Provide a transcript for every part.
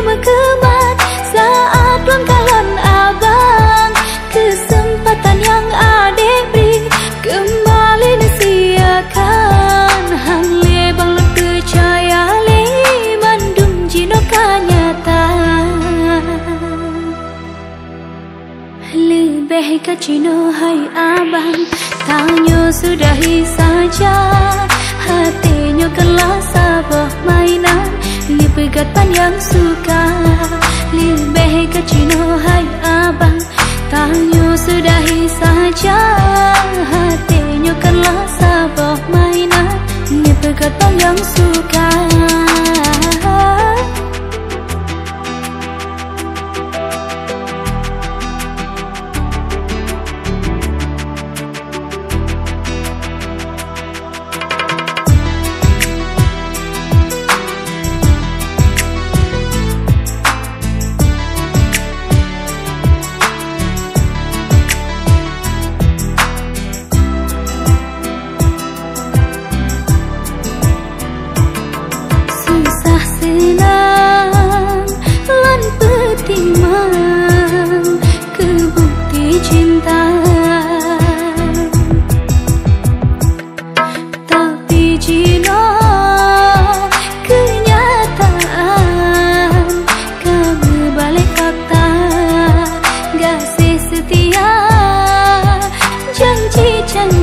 sakitnya berkemat Saat langkahan abang. Kesempatan yang adik beri Kembali disiakan. Hang lebang percaya le Mandum jinoka nyata. Lebih kacino hai abang Tanya sudahi saja. Hatinya kelas sabah mainan Li pegatan yang suka Tanya sudahi saja Hatinya kelas sabah mainan. Li pegatan yang suka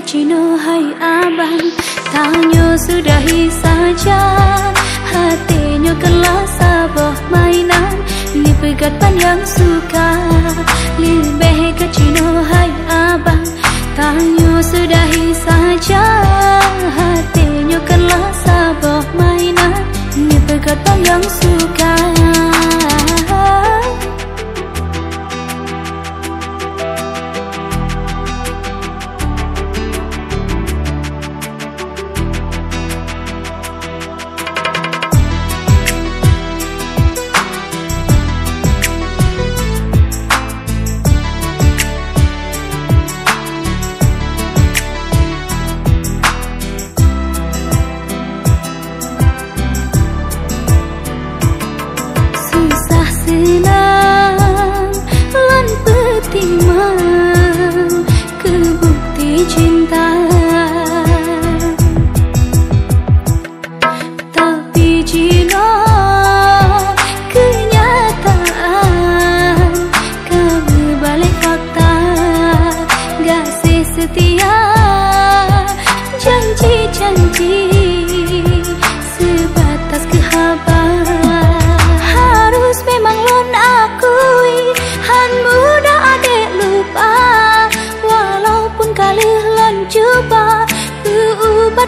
kacino hai abang Tanya sudahi saja Hatinya kelah sabah mainan Li pegat yang suka Lebih kacino hai abang Tanya sudahi saja Hatinya kelah sabah mainan Li pegat yang suka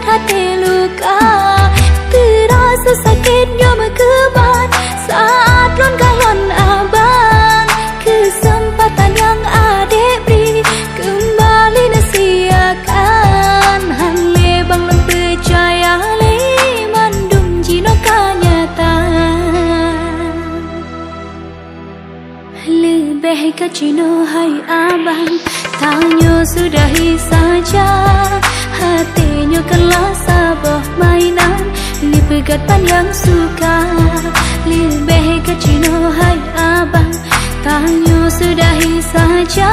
hati luka Terasa sakitnya berkebat Saat lon kalon abang Kesempatan yang adik beri Kembali nasiakan Han lebang lon percaya le Mandum jinoka nyata Lebih kacino hai abang Tanya sudahi saja hatinya kelas sabah mainan Li pan yang suka. Lebih kacino hai abang Tanya sudahi saja.